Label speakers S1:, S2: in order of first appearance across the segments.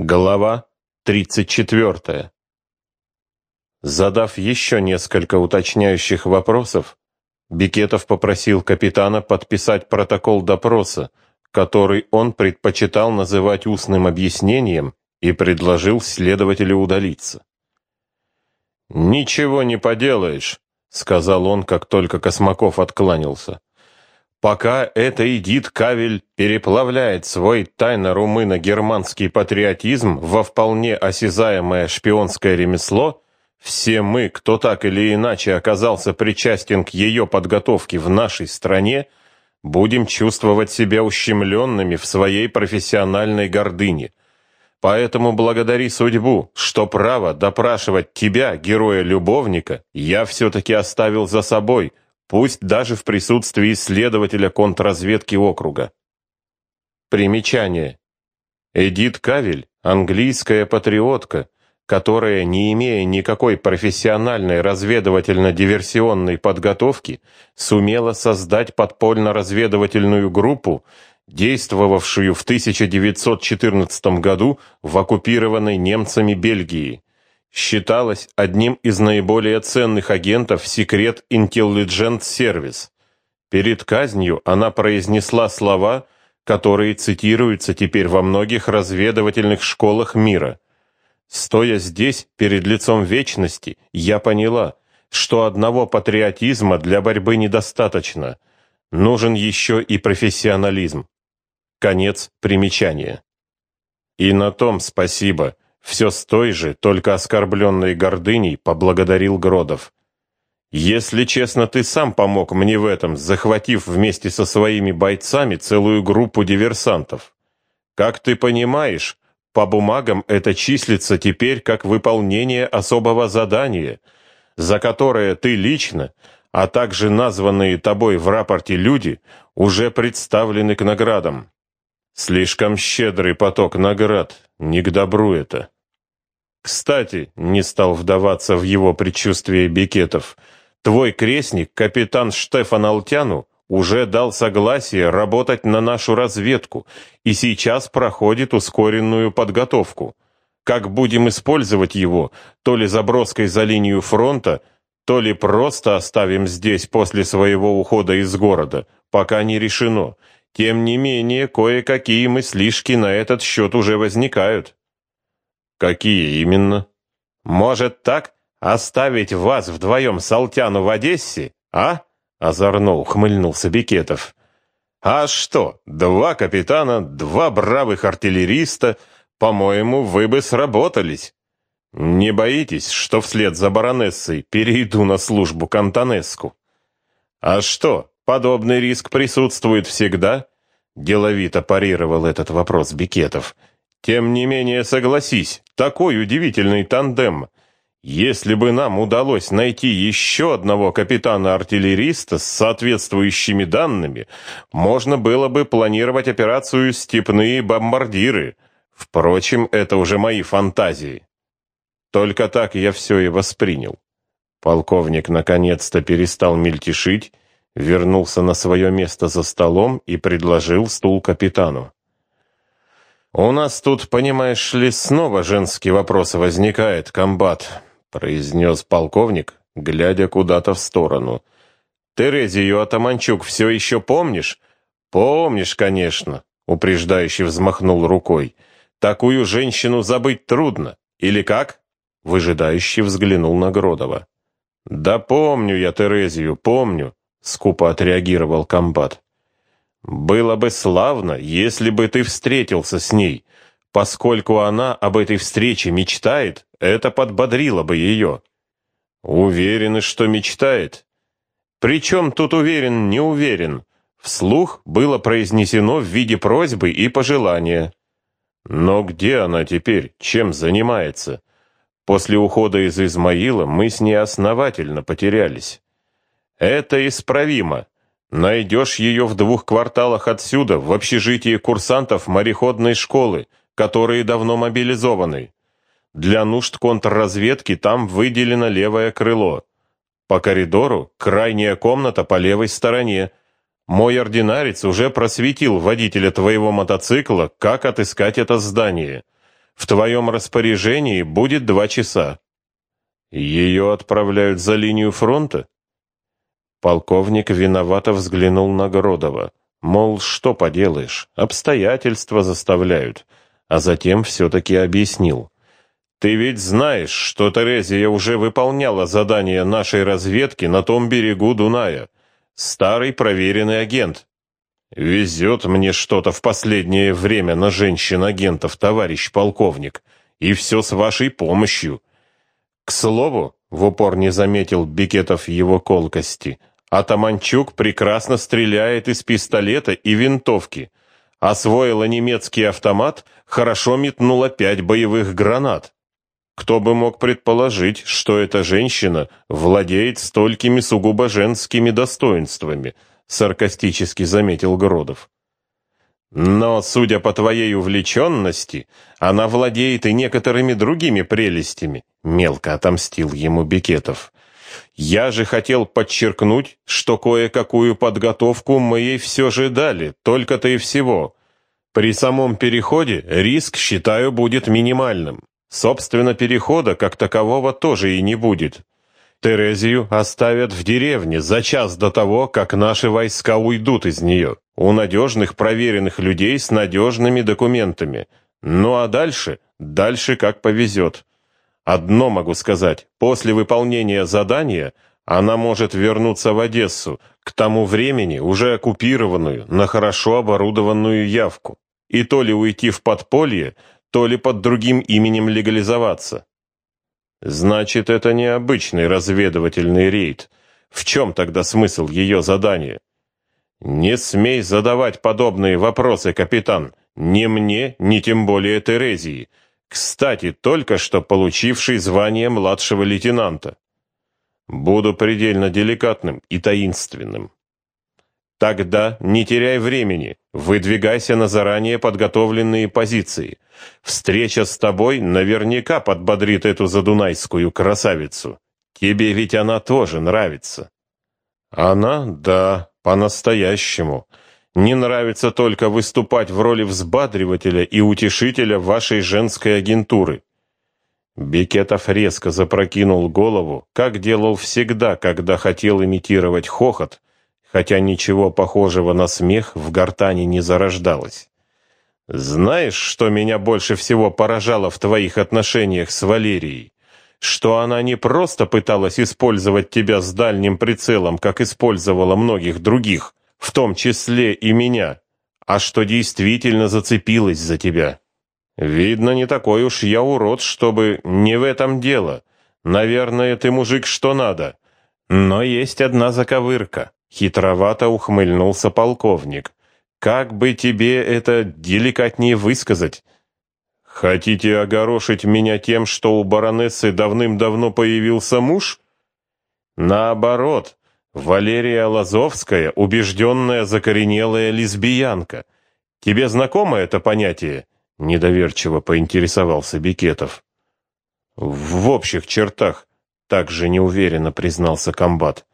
S1: Глава 34. Задав еще несколько уточняющих вопросов, Бикетов попросил капитана подписать протокол допроса, который он предпочитал называть устным объяснением, и предложил следователю удалиться. «Ничего не поделаешь», — сказал он, как только Космаков откланялся. Пока это Эдит Кавель переплавляет свой тайно-румыно-германский патриотизм во вполне осязаемое шпионское ремесло, все мы, кто так или иначе оказался причастен к ее подготовке в нашей стране, будем чувствовать себя ущемленными в своей профессиональной гордыне. Поэтому благодари судьбу, что право допрашивать тебя, героя-любовника, я все-таки оставил за собой – пусть даже в присутствии следователя контрразведки округа. Примечание. Эдит Кавель – английская патриотка, которая, не имея никакой профессиональной разведывательно-диверсионной подготовки, сумела создать подпольно-разведывательную группу, действовавшую в 1914 году в оккупированной немцами Бельгии считалась одним из наиболее ценных агентов секрет Intelligent Service. Перед казнью она произнесла слова, которые цитируются теперь во многих разведывательных школах мира. Стоя здесь, перед лицом вечности, я поняла, что одного патриотизма для борьбы недостаточно. Нужен еще и профессионализм. Конец примечания. И на том спасибо все с той же, только оскорбленной гордыней, поблагодарил Гродов. «Если честно, ты сам помог мне в этом, захватив вместе со своими бойцами целую группу диверсантов. Как ты понимаешь, по бумагам это числится теперь как выполнение особого задания, за которое ты лично, а также названные тобой в рапорте люди, уже представлены к наградам. Слишком щедрый поток наград, не к добру это. Кстати, не стал вдаваться в его предчувствие Бекетов, твой крестник, капитан Штефан Алтяну, уже дал согласие работать на нашу разведку и сейчас проходит ускоренную подготовку. Как будем использовать его, то ли заброской за линию фронта, то ли просто оставим здесь после своего ухода из города, пока не решено. Тем не менее, кое-какие мыслишки на этот счет уже возникают. Какие именно? Может так, оставить вас вдвоем с Алтяну в Одессе, а? Озорно ухмыльнулся Бекетов. А что, два капитана, два бравых артиллериста, по-моему, вы бы сработались. Не боитесь, что вслед за баронессой перейду на службу к Антонеску? А что, подобный риск присутствует всегда? Деловито парировал этот вопрос Бекетов. Тем не менее, согласись, такой удивительный тандем. Если бы нам удалось найти еще одного капитана-артиллериста с соответствующими данными, можно было бы планировать операцию «Степные бомбардиры». Впрочем, это уже мои фантазии. Только так я все и воспринял. Полковник наконец-то перестал мельтешить, вернулся на свое место за столом и предложил стул капитану. «У нас тут, понимаешь ли, снова женский вопрос возникает, комбат», произнес полковник, глядя куда-то в сторону. «Терезию Атаманчук все еще помнишь?» «Помнишь, конечно», упреждающе взмахнул рукой. «Такую женщину забыть трудно. Или как?» Выжидающий взглянул на Гродова. «Да помню я Терезию, помню», — скупо отреагировал комбат. Было бы славно, если бы ты встретился с ней. Поскольку она об этой встрече мечтает, это подбодрило бы ее. Уверены, что мечтает? Причем тут уверен, не уверен. Вслух было произнесено в виде просьбы и пожелания. Но где она теперь, чем занимается? После ухода из Измаила мы с ней основательно потерялись. Это исправимо. Найдешь ее в двух кварталах отсюда, в общежитии курсантов мореходной школы, которые давно мобилизованы. Для нужд контрразведки там выделено левое крыло. По коридору крайняя комната по левой стороне. Мой ординарец уже просветил водителя твоего мотоцикла, как отыскать это здание. В твоем распоряжении будет два часа. Ее отправляют за линию фронта? Полковник виновато взглянул на Гродова. Мол, что поделаешь, обстоятельства заставляют. А затем все-таки объяснил. Ты ведь знаешь, что Терезия уже выполняла задание нашей разведки на том берегу Дуная. Старый проверенный агент. Везет мне что-то в последнее время на женщин-агентов, товарищ полковник. И все с вашей помощью. К слову, в упор не заметил Бикетов его колкости, Атаманчук прекрасно стреляет из пистолета и винтовки. Освоила немецкий автомат, хорошо метнула пять боевых гранат. Кто бы мог предположить, что эта женщина владеет столькими сугубо женскими достоинствами, саркастически заметил Гродов. Но, судя по твоей увлеченности, она владеет и некоторыми другими прелестями, мелко отомстил ему Бекетов. Я же хотел подчеркнуть, что кое-какую подготовку мы ей все же дали, только-то и всего. При самом переходе риск, считаю, будет минимальным. Собственно, перехода как такового тоже и не будет. Терезию оставят в деревне за час до того, как наши войска уйдут из нее, у надежных проверенных людей с надежными документами. Ну а дальше, дальше как повезет. Одно могу сказать, после выполнения задания она может вернуться в Одессу, к тому времени уже оккупированную, на хорошо оборудованную явку, и то ли уйти в подполье, то ли под другим именем легализоваться. Значит, это не обычный разведывательный рейд. В чем тогда смысл ее задания? Не смей задавать подобные вопросы, капитан. Ни мне, ни тем более Терезии. Кстати, только что получивший звание младшего лейтенанта. Буду предельно деликатным и таинственным. Тогда не теряй времени, выдвигайся на заранее подготовленные позиции. Встреча с тобой наверняка подбодрит эту задунайскую красавицу. Тебе ведь она тоже нравится. Она, да, по-настоящему. Не нравится только выступать в роли взбадривателя и утешителя вашей женской агентуры. Бекетов резко запрокинул голову, как делал всегда, когда хотел имитировать хохот, хотя ничего похожего на смех в гортани не зарождалось. Знаешь, что меня больше всего поражало в твоих отношениях с Валерией? Что она не просто пыталась использовать тебя с дальним прицелом, как использовала многих других, в том числе и меня, а что действительно зацепилась за тебя. Видно, не такой уж я урод, чтобы не в этом дело. Наверное, ты мужик что надо. Но есть одна заковырка. Хитровато ухмыльнулся полковник. Как бы тебе это деликатнее высказать? Хотите огорошить меня тем, что у баронессы давным-давно появился муж? Наоборот, Валерия Лазовская убежденная закоренелая лесбиянка. Тебе знакомо это понятие? Недоверчиво поинтересовался Бикетов. В общих чертах, также неуверенно признался комбат.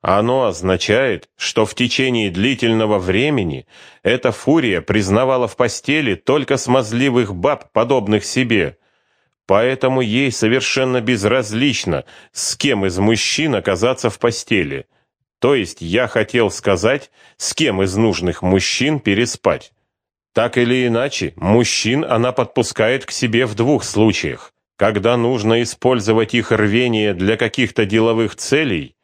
S1: Оно означает, что в течение длительного времени эта фурия признавала в постели только смазливых баб, подобных себе. Поэтому ей совершенно безразлично, с кем из мужчин оказаться в постели. То есть я хотел сказать, с кем из нужных мужчин переспать. Так или иначе, мужчин она подпускает к себе в двух случаях. Когда нужно использовать их рвение для каких-то деловых целей –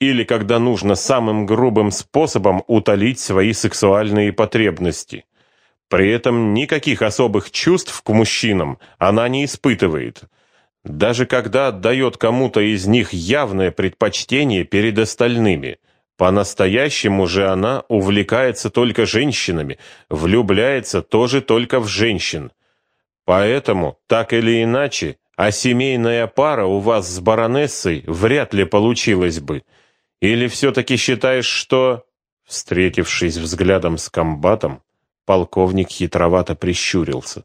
S1: или когда нужно самым грубым способом утолить свои сексуальные потребности. При этом никаких особых чувств к мужчинам она не испытывает. Даже когда отдает кому-то из них явное предпочтение перед остальными. По-настоящему же она увлекается только женщинами, влюбляется тоже только в женщин. Поэтому, так или иначе, а семейная пара у вас с баронессой вряд ли получилась бы – или все-таки считаешь, что...» Встретившись взглядом с комбатом, полковник хитровато прищурился.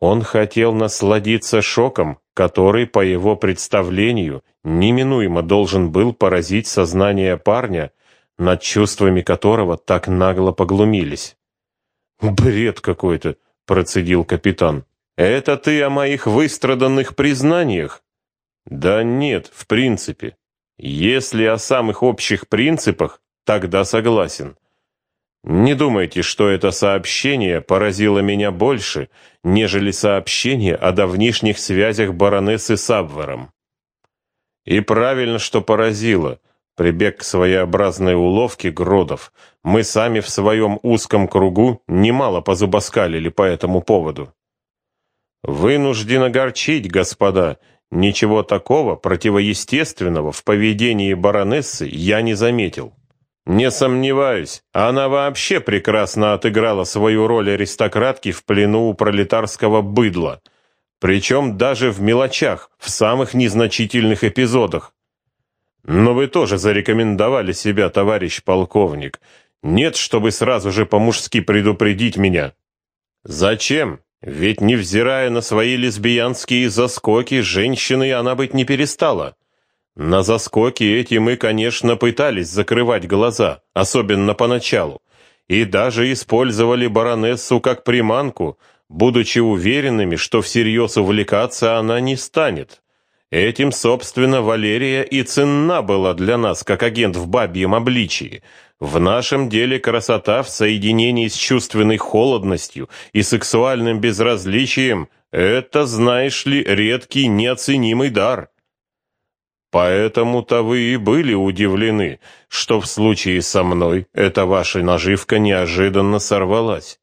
S1: Он хотел насладиться шоком, который, по его представлению, неминуемо должен был поразить сознание парня, над чувствами которого так нагло поглумились. «Бред какой-то», — процедил капитан. Это ты о моих выстраданных признаниях? Да нет, в принципе. Если о самых общих принципах, тогда согласен. Не думайте, что это сообщение поразило меня больше, нежели сообщение о давнишних связях баронессы с Абваром. И правильно, что поразило. Прибег к своеобразной уловке Гродов. Мы сами в своем узком кругу немало позубоскалили по этому поводу. Вынужден огорчить, господа, ничего такого противоестественного в поведении баронессы я не заметил. Не сомневаюсь, она вообще прекрасно отыграла свою роль аристократки в плену у пролетарского быдла, причем даже в мелочах, в самых незначительных эпизодах. Но вы тоже зарекомендовали себя, товарищ полковник. Нет, чтобы сразу же по-мужски предупредить меня. Зачем? Ведь, невзирая на свои лесбиянские заскоки, женщиной она быть не перестала. На заскоки эти мы, конечно, пытались закрывать глаза, особенно поначалу, и даже использовали баронессу как приманку, будучи уверенными, что всерьез увлекаться она не станет. Этим, собственно, Валерия и ценна была для нас, как агент в бабьем обличии — в нашем деле красота в соединении с чувственной холодностью и сексуальным безразличием – это, знаешь ли, редкий неоценимый дар. Поэтому-то вы и были удивлены, что в случае со мной эта ваша наживка неожиданно сорвалась.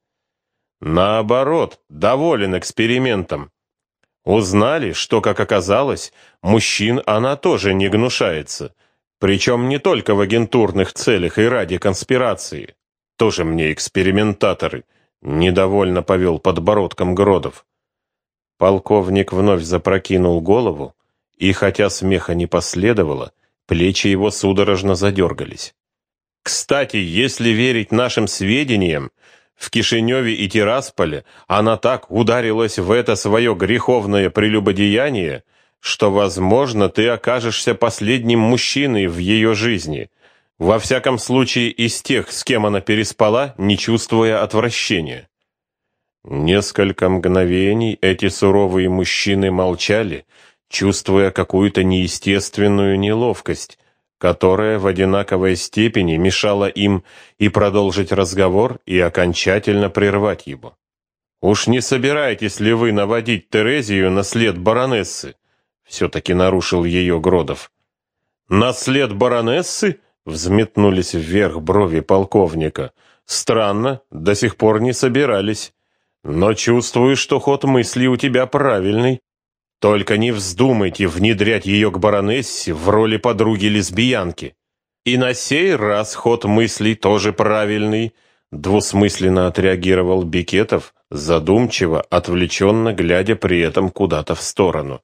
S1: Наоборот, доволен экспериментом. Узнали, что, как оказалось, мужчин она тоже не гнушается – причем не только в агентурных целях и ради конспирации. Тоже мне экспериментаторы. Недовольно повел подбородком Гродов. Полковник вновь запрокинул голову, и хотя смеха не последовало, плечи его судорожно задергались. Кстати, если верить нашим сведениям, в Кишиневе и Тирасполе она так ударилась в это свое греховное прелюбодеяние, что, возможно, ты окажешься последним мужчиной в ее жизни. Во всяком случае, из тех, с кем она переспала, не чувствуя отвращения. Несколько мгновений эти суровые мужчины молчали, чувствуя какую-то неестественную неловкость, которая в одинаковой степени мешала им и продолжить разговор, и окончательно прервать его. «Уж не собираетесь ли вы наводить Терезию на след баронессы?» все-таки нарушил ее Гродов. «Наслед баронессы?» — взметнулись вверх брови полковника. «Странно, до сих пор не собирались. Но чувствую, что ход мысли у тебя правильный. Только не вздумайте внедрять ее к баронессе в роли подруги-лесбиянки. И на сей раз ход мыслей тоже правильный», — двусмысленно отреагировал Бикетов, задумчиво, отвлеченно глядя при этом куда-то в сторону.